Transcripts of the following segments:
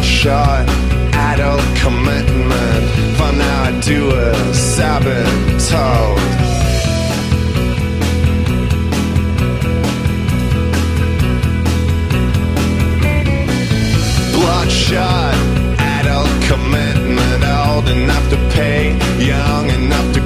Bloodshot, adult commitment. For now I do a sabotage. Bloodshot adult commitment. Old enough to pay young enough to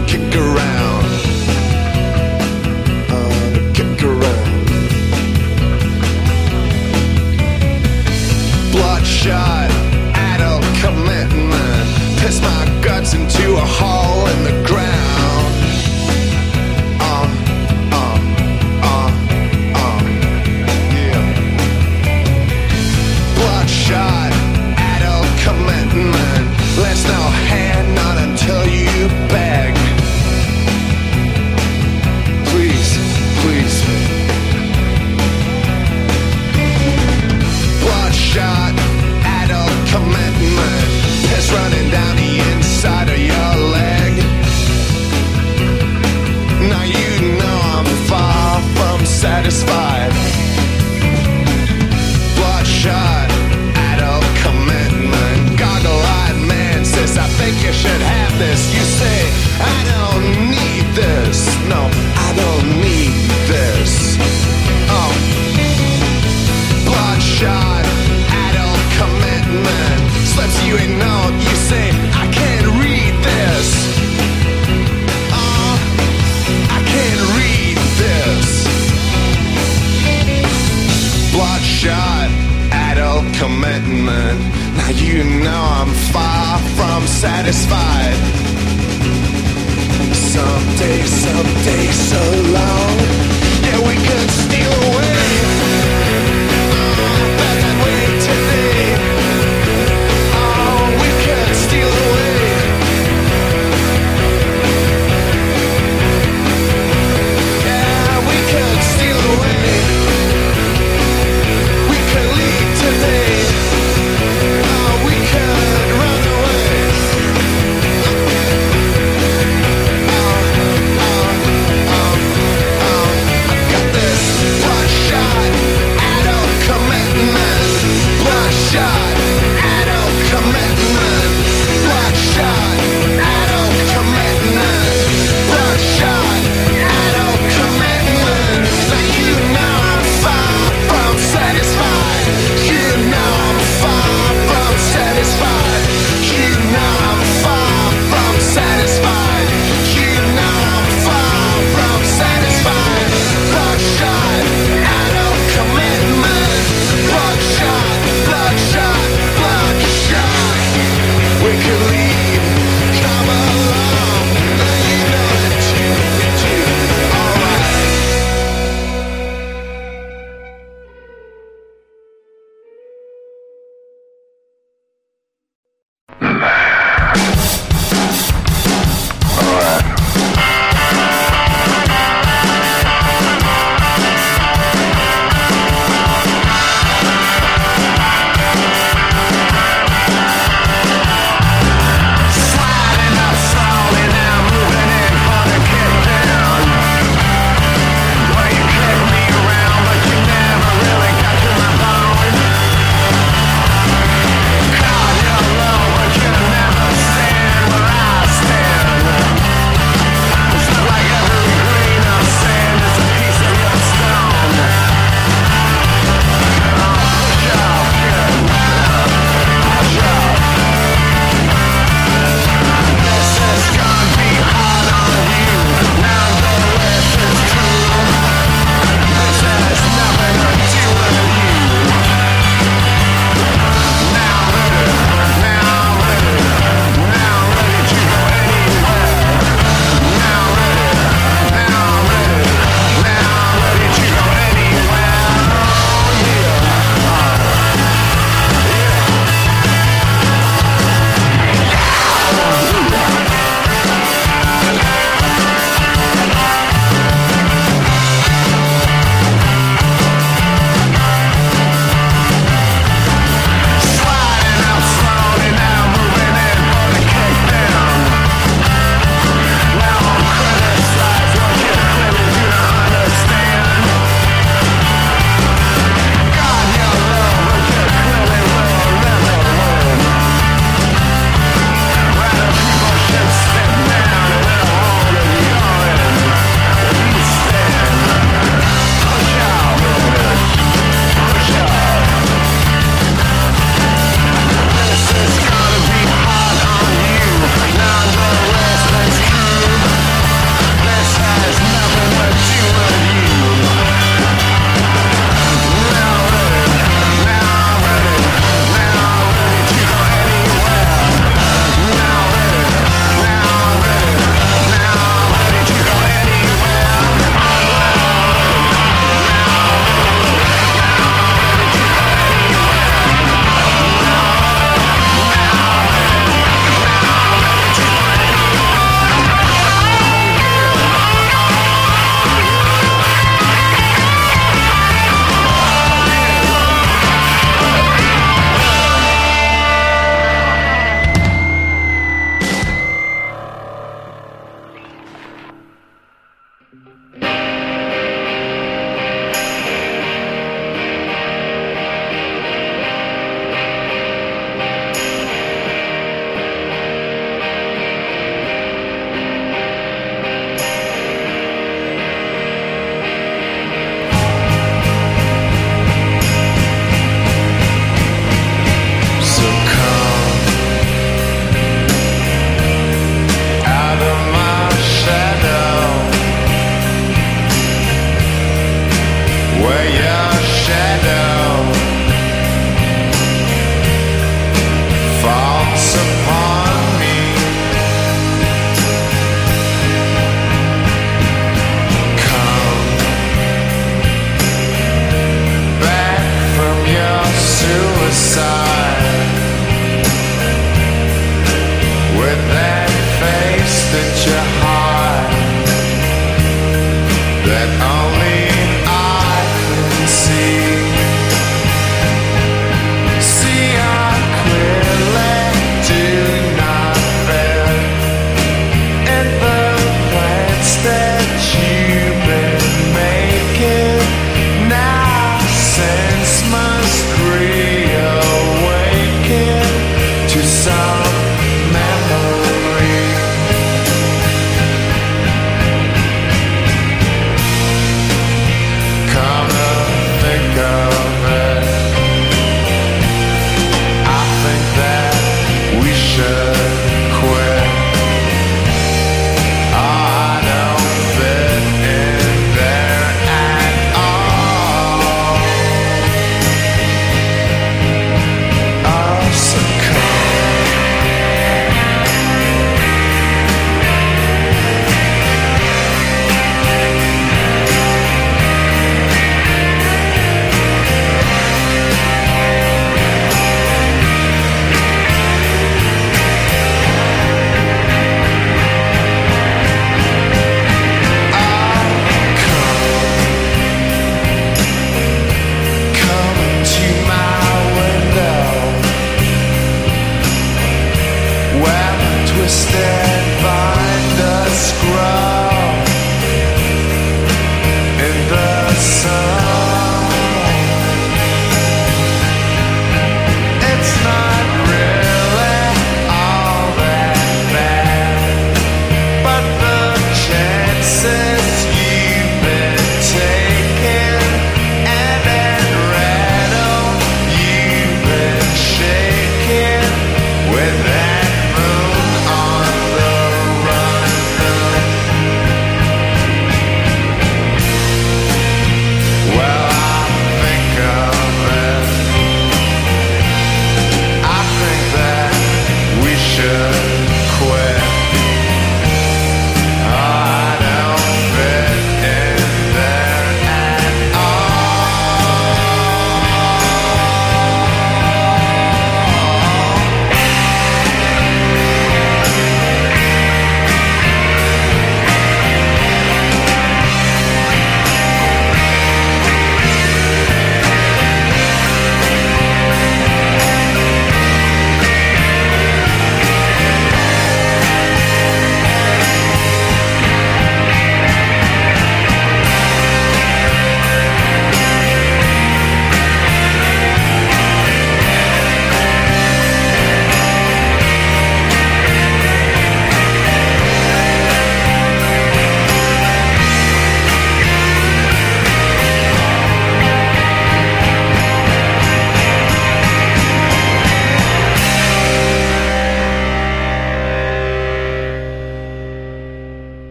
this. You say, I don't need this. No, I don't need this. Oh. Bloodshot, adult commitment. Slips you a note, you say, satisfied. Someday, someday, so long. Yeah, we could.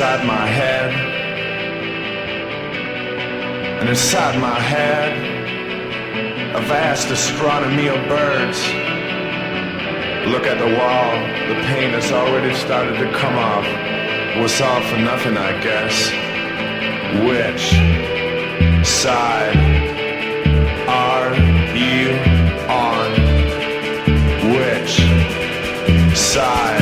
inside my head. And inside my head, a vast astronomy of birds. Look at the wall, the paint has already started to come off. It was all for nothing, I guess. Which side are you on? Which side?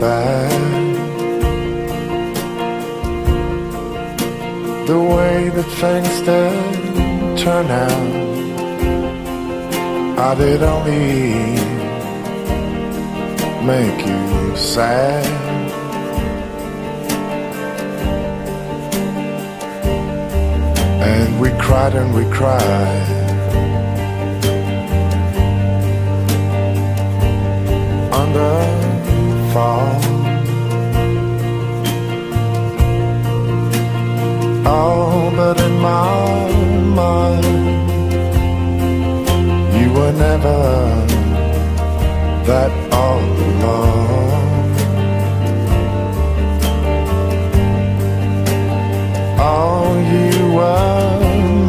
Bad. The way that things did turn out, I did only make you sad. And we cried and we cried. Fall. Oh, but in my mind, you were never that all alone. Oh, you were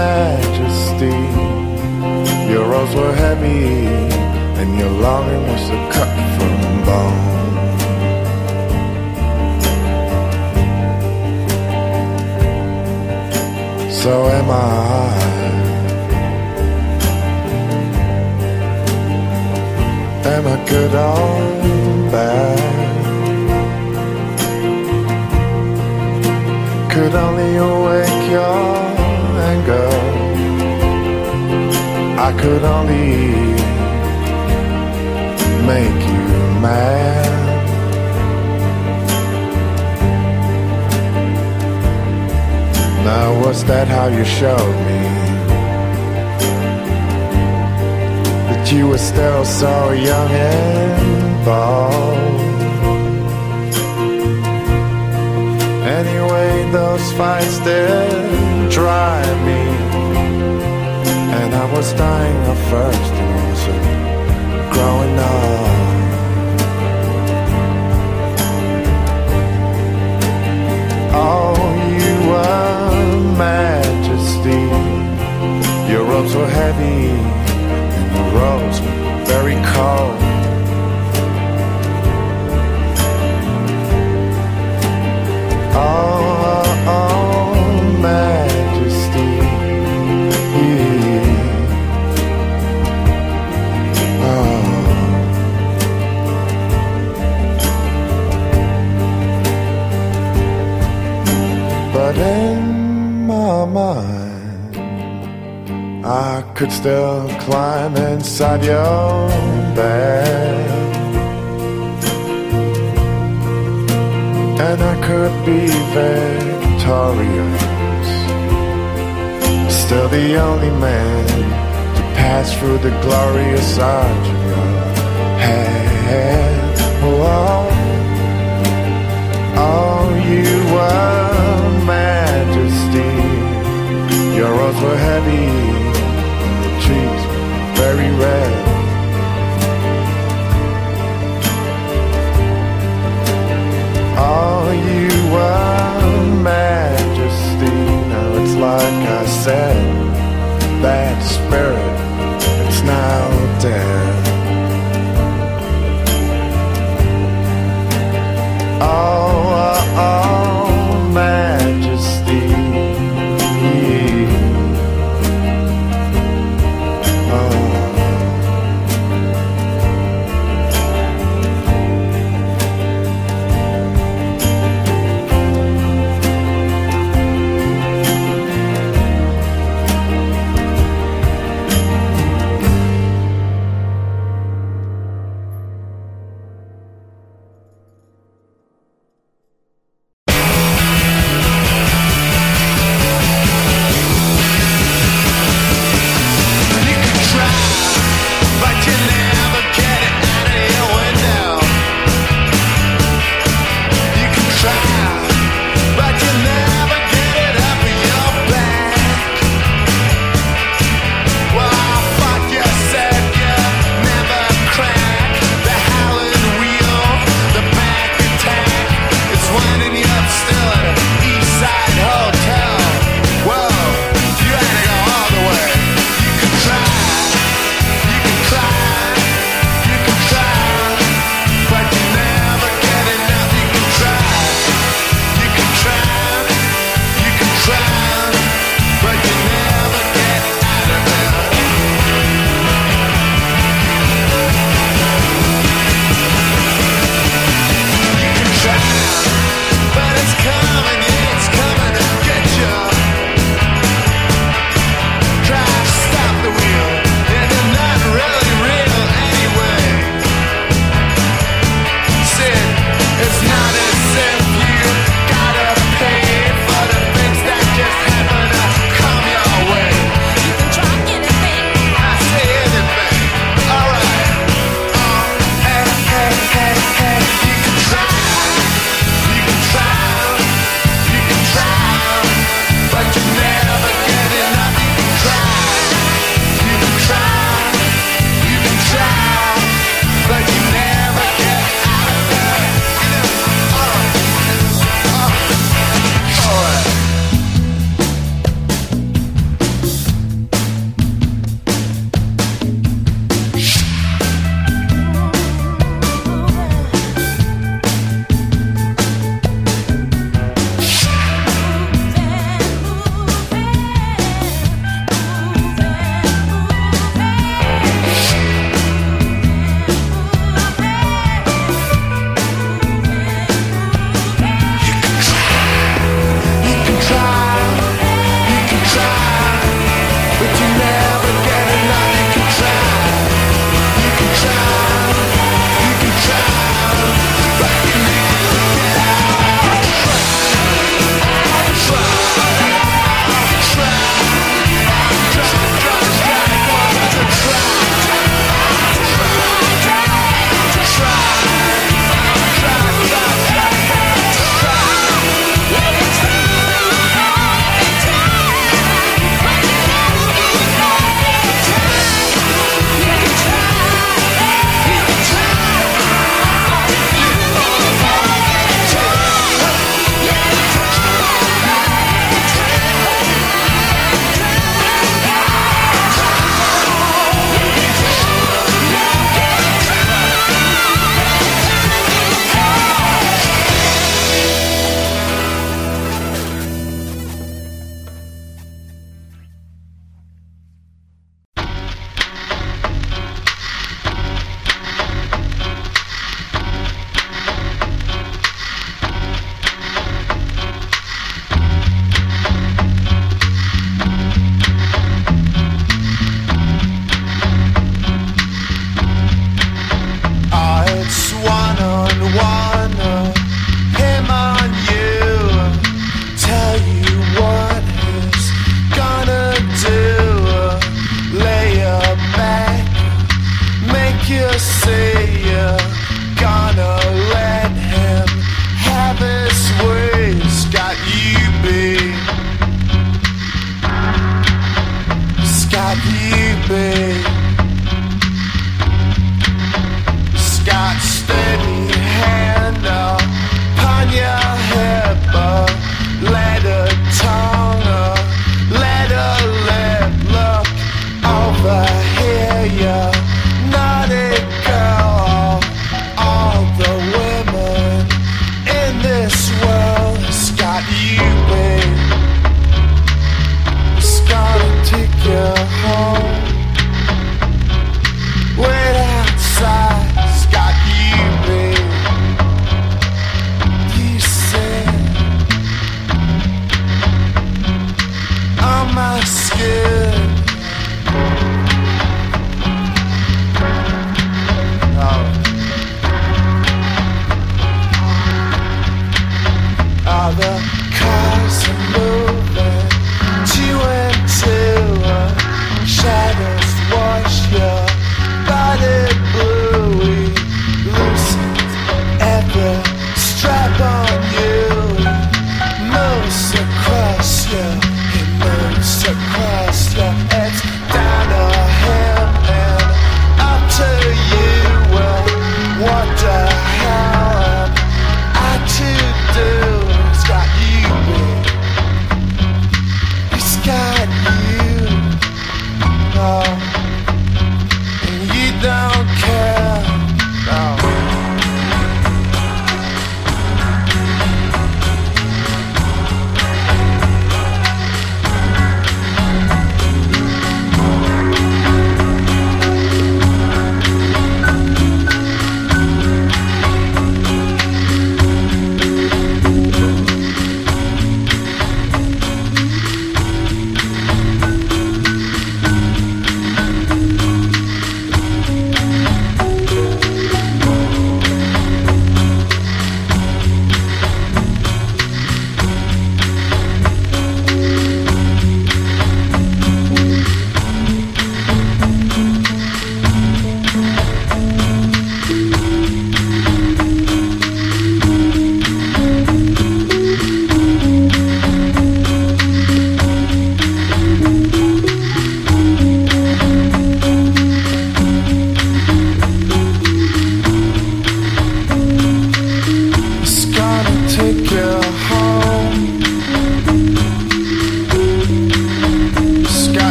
majesty. Your robes were heavy, and your longing was to cut from bone. So am I. Am I good or bad? Could only awake your anger. I could only make you mad. Was that how you showed me that you were still so young and bold? Anyway, those fights did drive me, and I was dying of thirst and also growing up. Oh, you were majesty. Your robes were heavy, and your robes were very cold. Oh, could still climb inside your bed. And I could be victorious. Still the only man to pass through the glorious arch of your head. Oh, oh, you were majesty. Your robes were heavy, very red.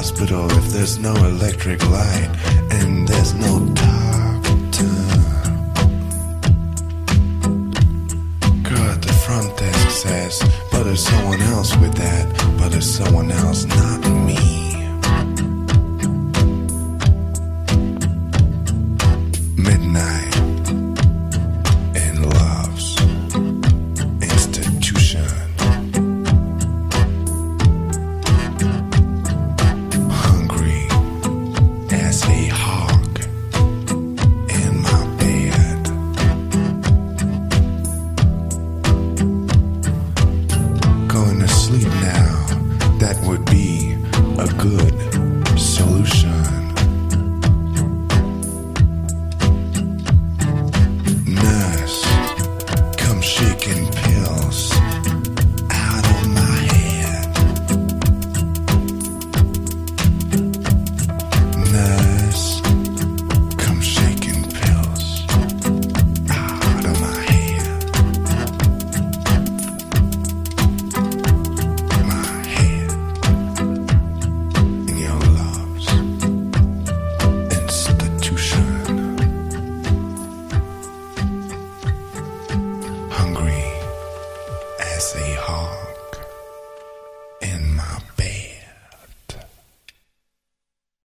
hospital if there's no electric light and there's no doctor? God, the front desk says, but there's someone else with that, but there's someone else, not me.